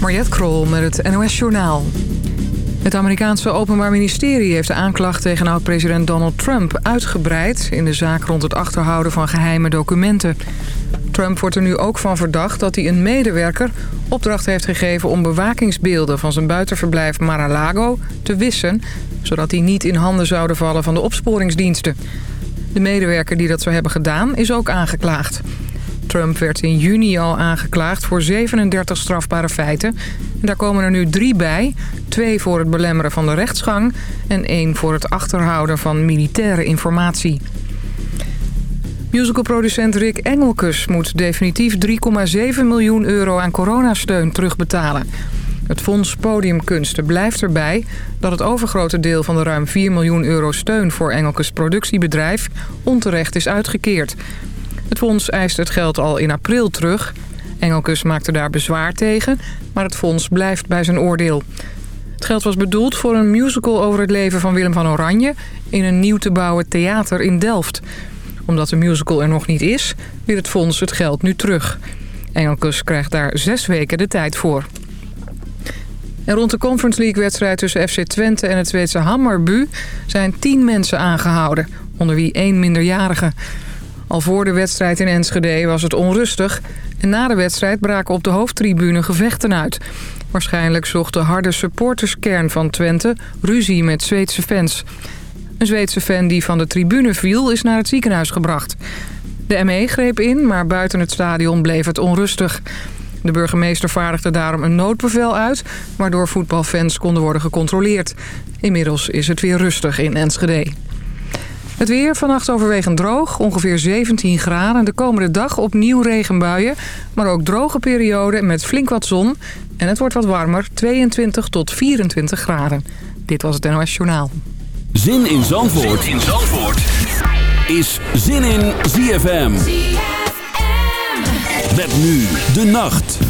Mariette Krol met het NOS Journaal. Het Amerikaanse Openbaar Ministerie heeft de aanklacht tegen oud-president Donald Trump uitgebreid... in de zaak rond het achterhouden van geheime documenten. Trump wordt er nu ook van verdacht dat hij een medewerker opdracht heeft gegeven... om bewakingsbeelden van zijn buitenverblijf Mar-a-Lago te wissen... zodat die niet in handen zouden vallen van de opsporingsdiensten. De medewerker die dat zou hebben gedaan is ook aangeklaagd. Trump werd in juni al aangeklaagd voor 37 strafbare feiten. En daar komen er nu drie bij. Twee voor het belemmeren van de rechtsgang... en één voor het achterhouden van militaire informatie. Musicalproducent Rick Engelkes moet definitief 3,7 miljoen euro aan coronasteun terugbetalen. Het Fonds Podiumkunsten blijft erbij dat het overgrote deel van de ruim 4 miljoen euro steun voor Engelkes productiebedrijf onterecht is uitgekeerd. Het fonds eist het geld al in april terug. Engelkes maakte daar bezwaar tegen, maar het fonds blijft bij zijn oordeel. Het geld was bedoeld voor een musical over het leven van Willem van Oranje... in een nieuw te bouwen theater in Delft. Omdat de musical er nog niet is, wil het fonds het geld nu terug. Engelkes krijgt daar zes weken de tijd voor. En rond de Conference League-wedstrijd tussen FC Twente en het Zweedse Hammarby... zijn tien mensen aangehouden, onder wie één minderjarige... Al voor de wedstrijd in Enschede was het onrustig... en na de wedstrijd braken op de hoofdtribune gevechten uit. Waarschijnlijk zocht de harde supporterskern van Twente ruzie met Zweedse fans. Een Zweedse fan die van de tribune viel is naar het ziekenhuis gebracht. De ME greep in, maar buiten het stadion bleef het onrustig. De burgemeester vaardigde daarom een noodbevel uit... waardoor voetbalfans konden worden gecontroleerd. Inmiddels is het weer rustig in Enschede. Het weer vannacht overwegend droog, ongeveer 17 graden. De komende dag opnieuw regenbuien, maar ook droge perioden met flink wat zon. En het wordt wat warmer, 22 tot 24 graden. Dit was het NOS Journaal. Zin in Zandvoort, zin in Zandvoort. is Zin in ZFM. ZFM. Met nu de nacht.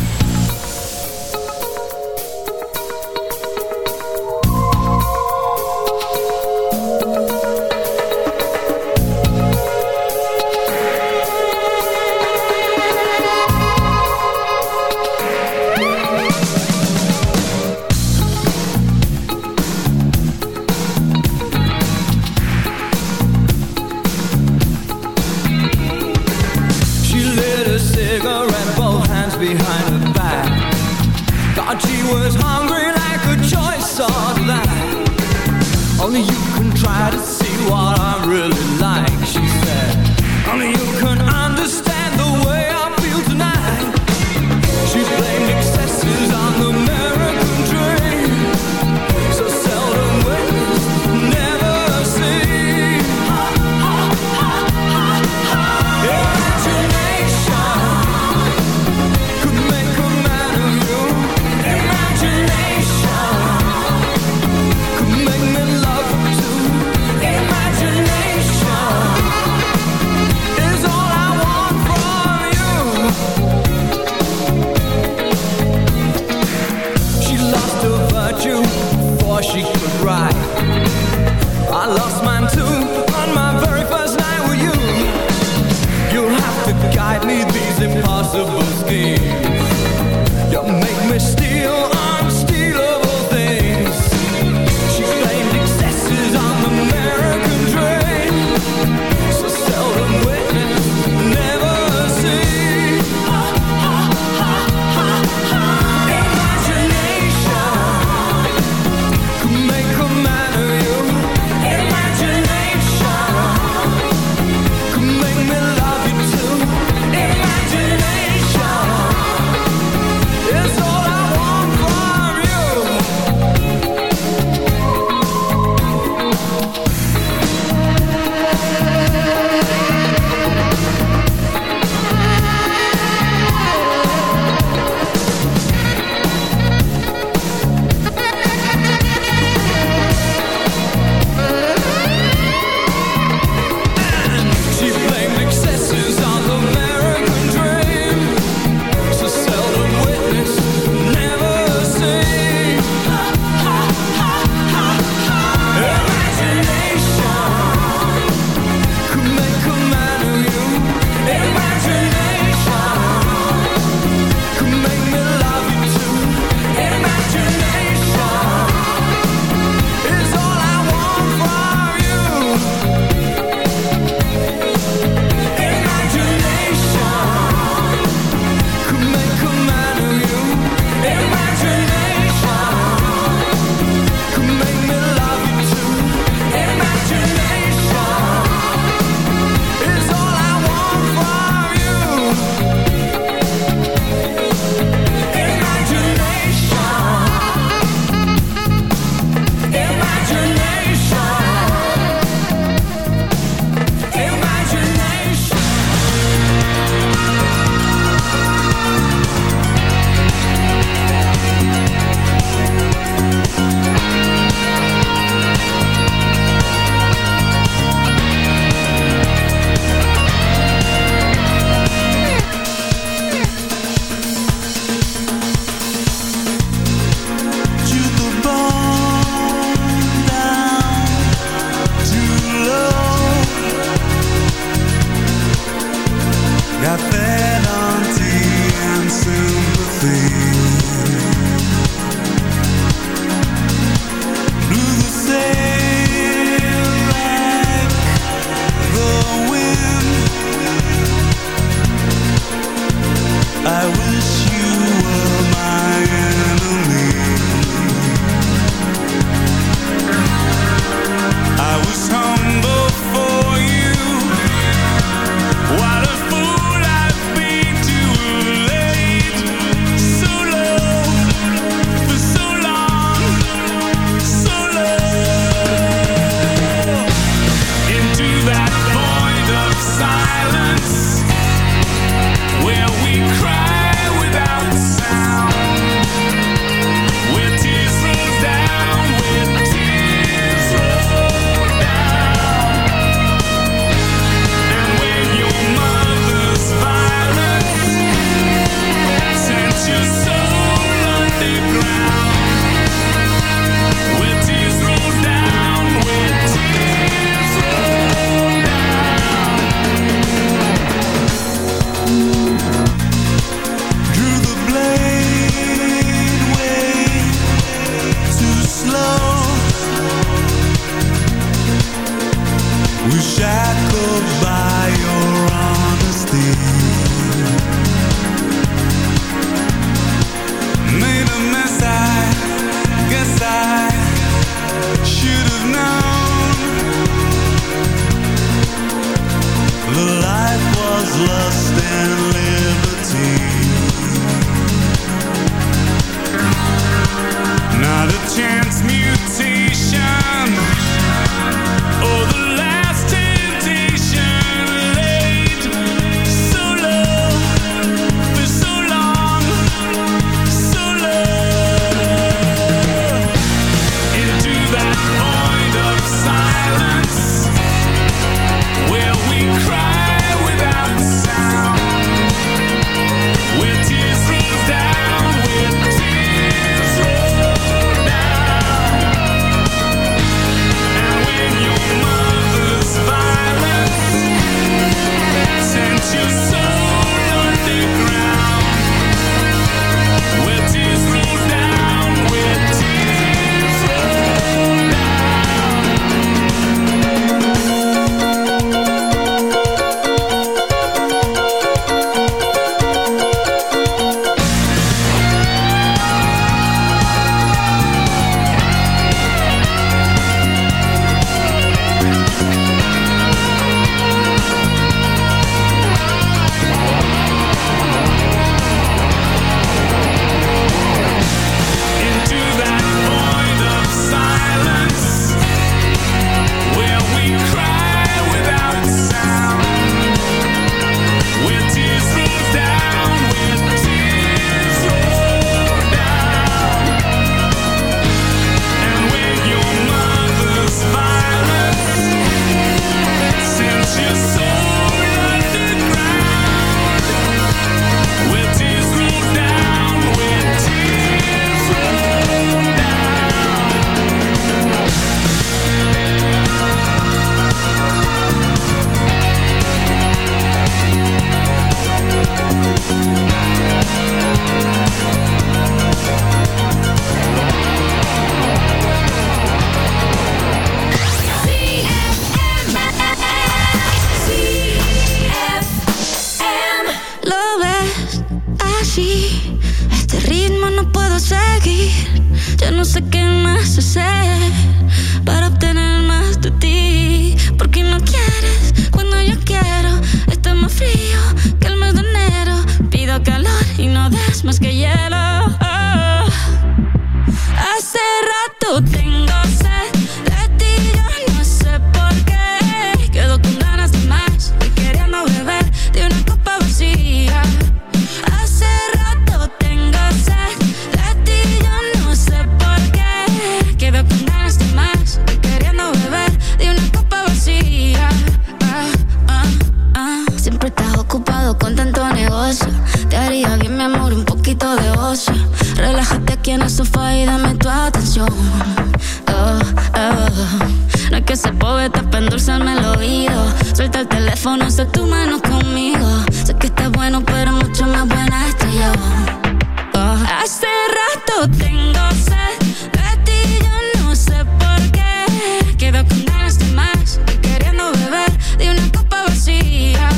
Tengo sed de ti, yo no sé por qué. Quedo con las demás queriendo beber de una copa vacía.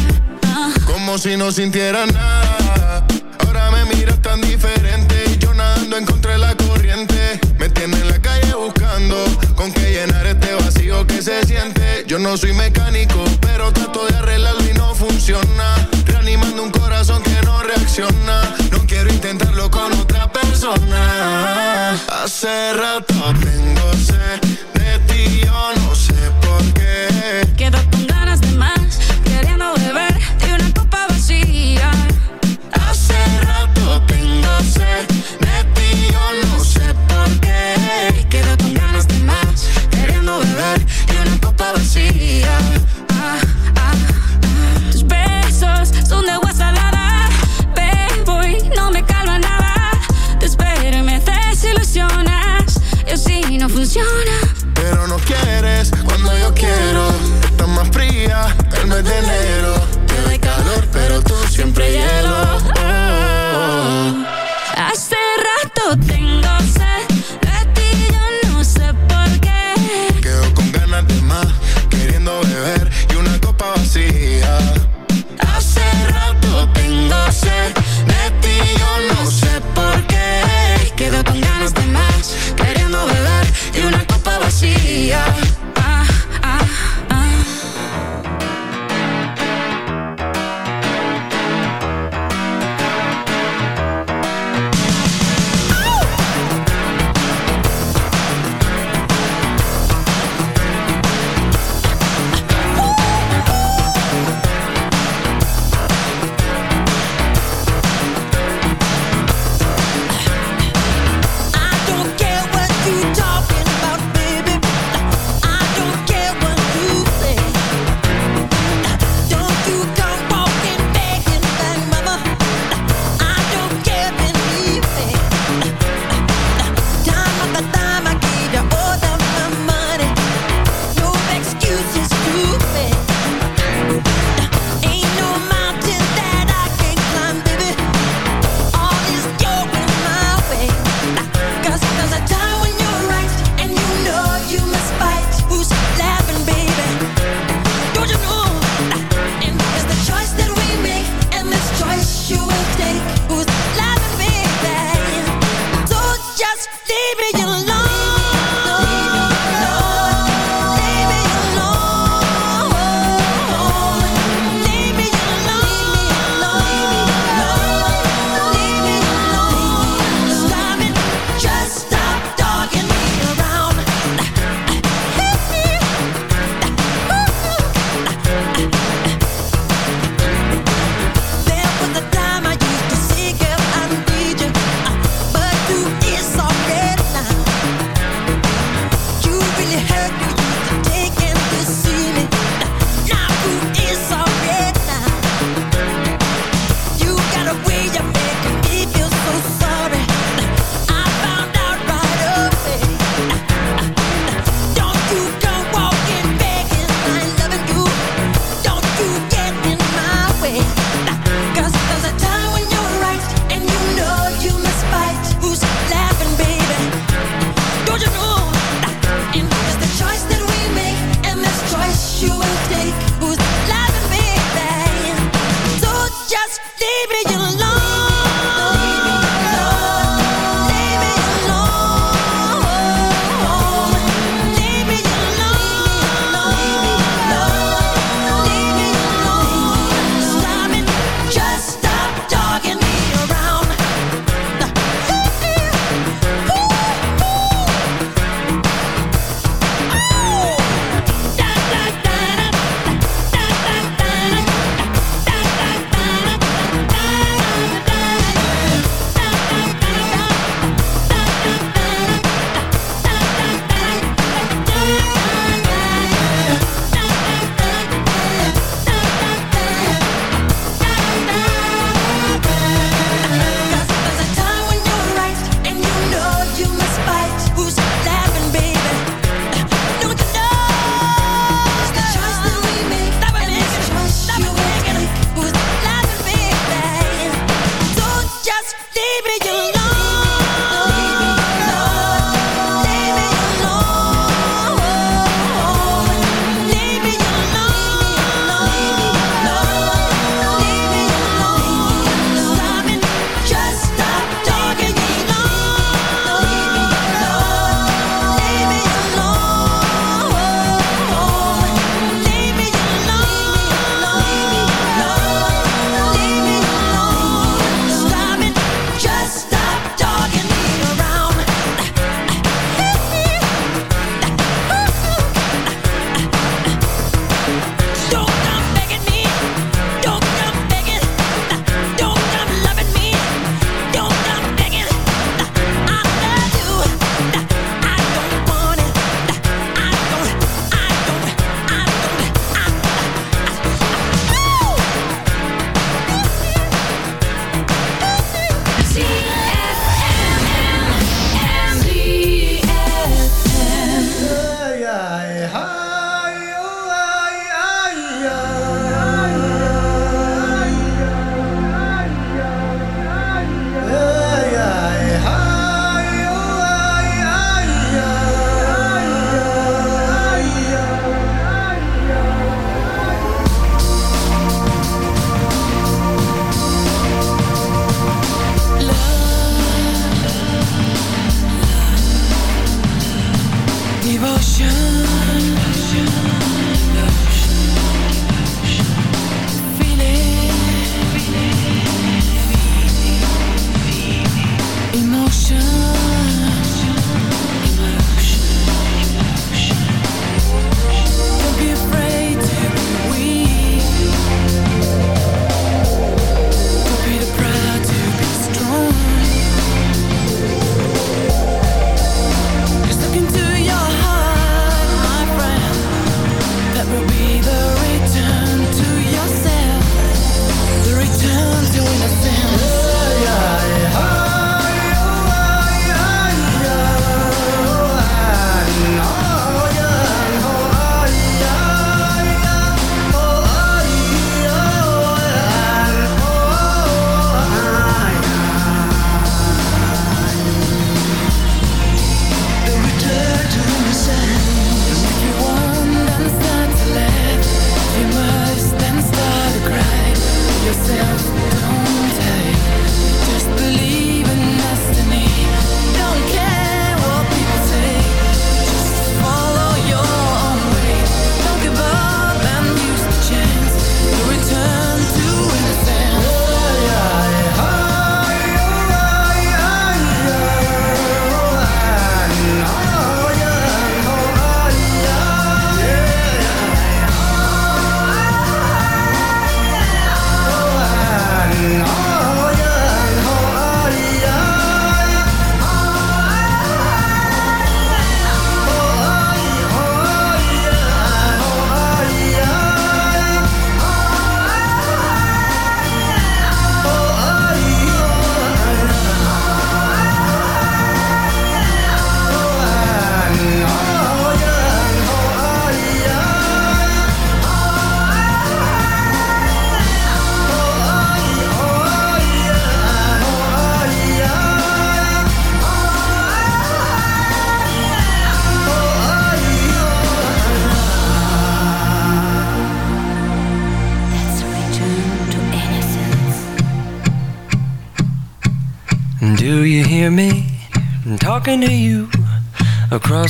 Ah. Como si no sintiera nada. Ahora me miras tan diferente. Y yo nadando encontré la corriente. Me tiene en la calle buscando con qué llenar este vacío que se siente. Yo no soy mecánico, pero trato de arreglarlo y no funciona. Reanimando un corazón que no reacciona persona. Hace rato tengo sed de ti, yo no sé por qué. Quedo con ganas de más, queriendo beber de una copa vacía. Hace rato tengo sed de ti, yo no sé por qué. Quedo con ganas de más, queriendo beber de una copa vacía. Ah, ah, ah. Tus besos son de agua así no funciona. Pero no quieres cuando yo quiero. Estás más fría el mes de enero.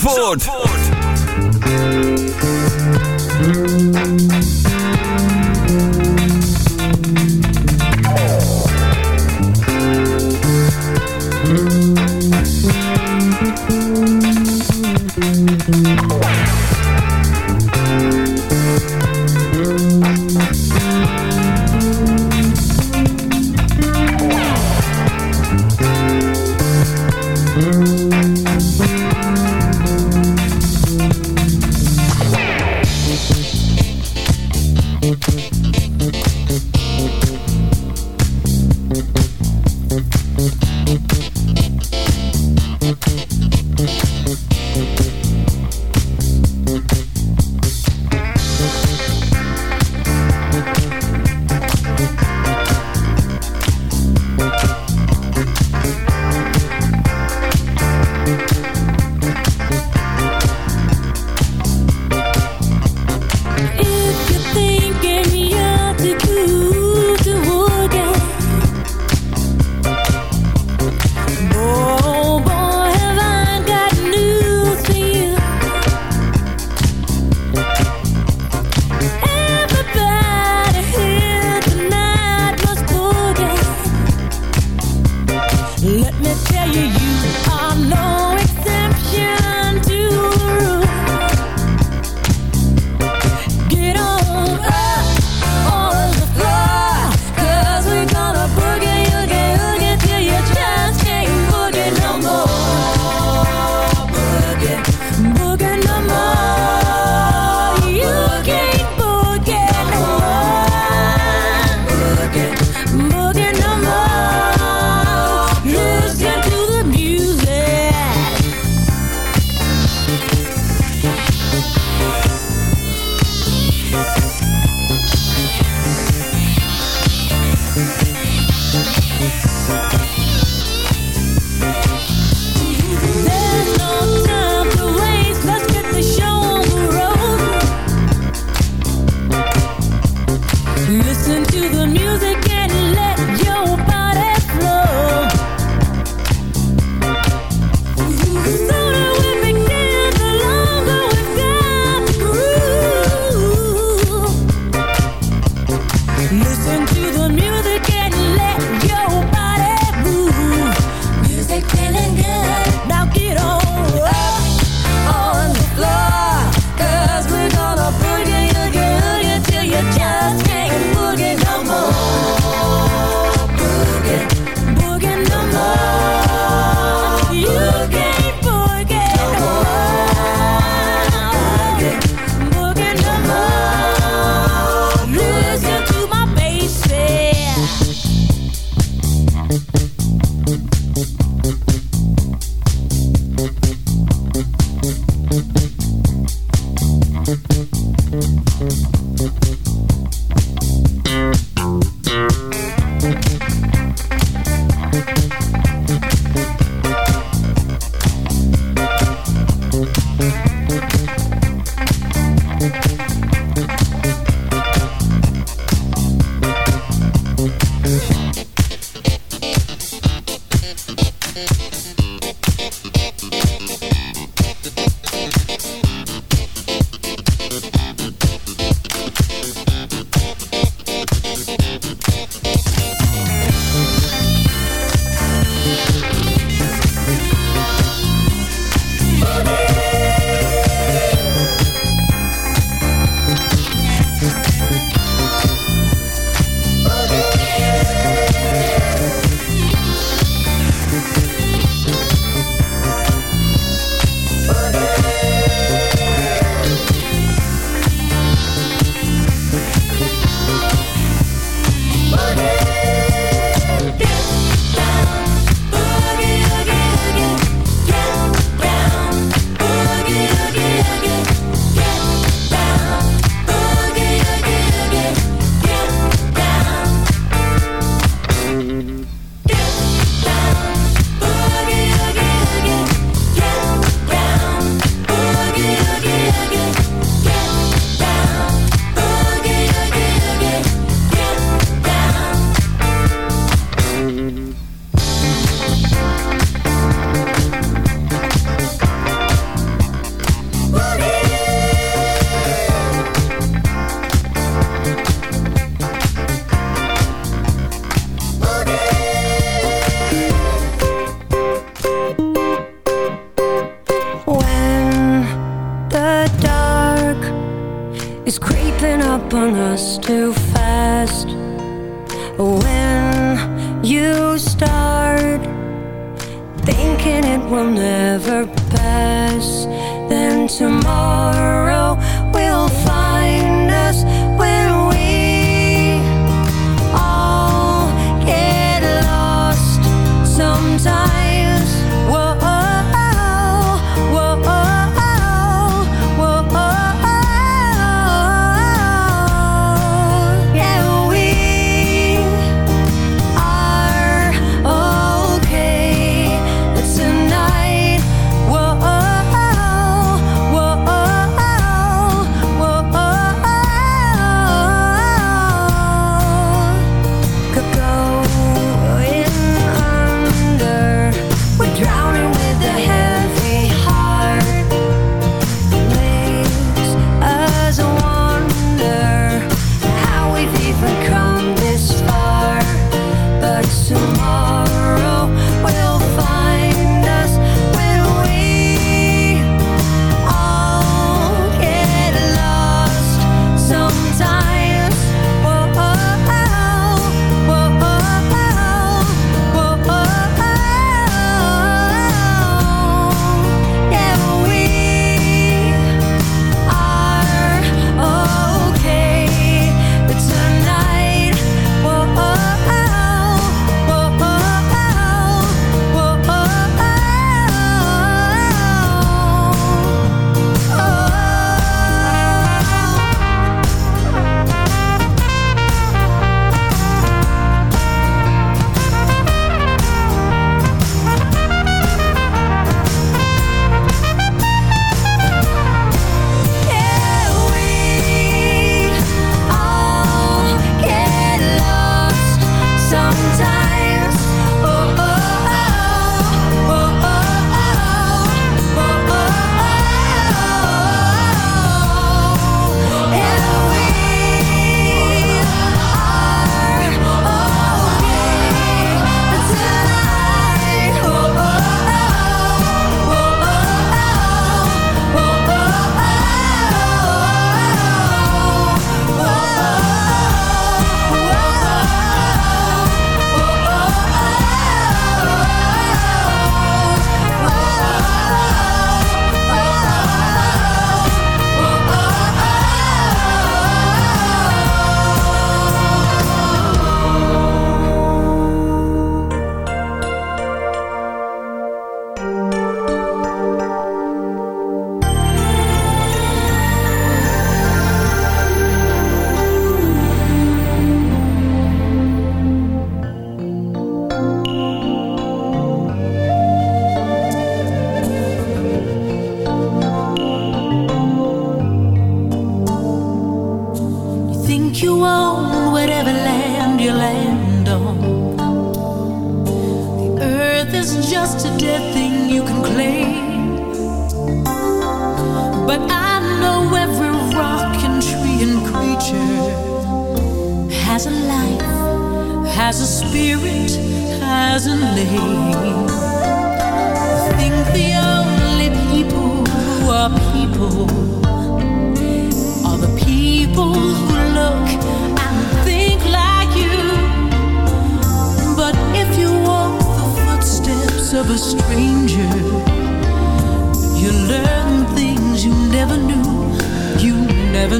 Zandvoort.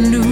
new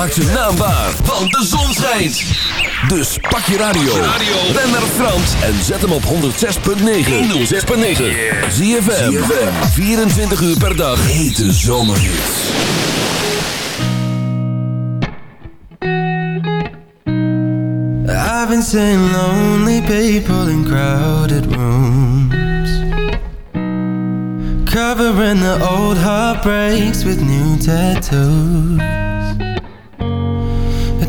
maakt zijn naam waar, want de zon schijnt. Dus pak je radio, ren naar Frans en zet hem op 106.9. 106.9. Zie je 24 uur per dag. Hete zomerhits. I've been seeing lonely people in crowded rooms Covering the old heartbreaks with new tattoos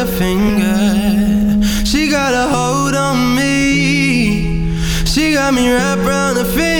her finger. She got a hold on me. She got me wrapped around her finger.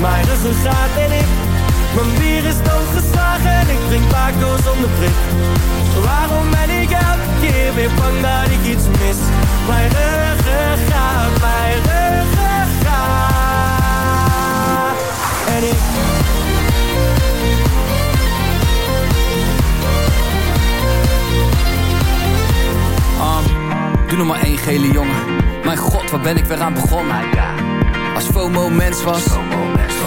Mijn ruggengraat en ik Mijn bier is doodgeslagen Ik drink Paco zonder prik Waarom ben ik elke keer weer bang dat ik iets mis Mijn ruggengraat, mijn ruggengraat En ik Um, doe nog maar één gele jongen. Mijn god, waar ben ik weer aan begonnen? Als FOMO mens was.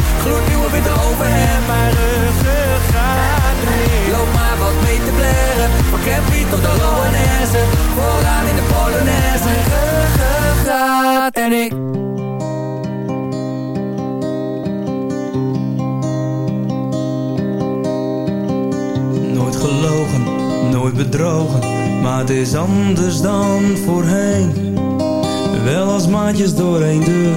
Mijn gloednieuwe witte overhemd. Mijn ruggengraat remix. Loop maar wat mee te blaren. Van Campy tot de Loanesse. Vooraan in de Polonaise. Ruggengraat en ik. Nooit gelogen, nooit bedrogen, maar het is anders dan voorheen. Wel als maatjes door één deur,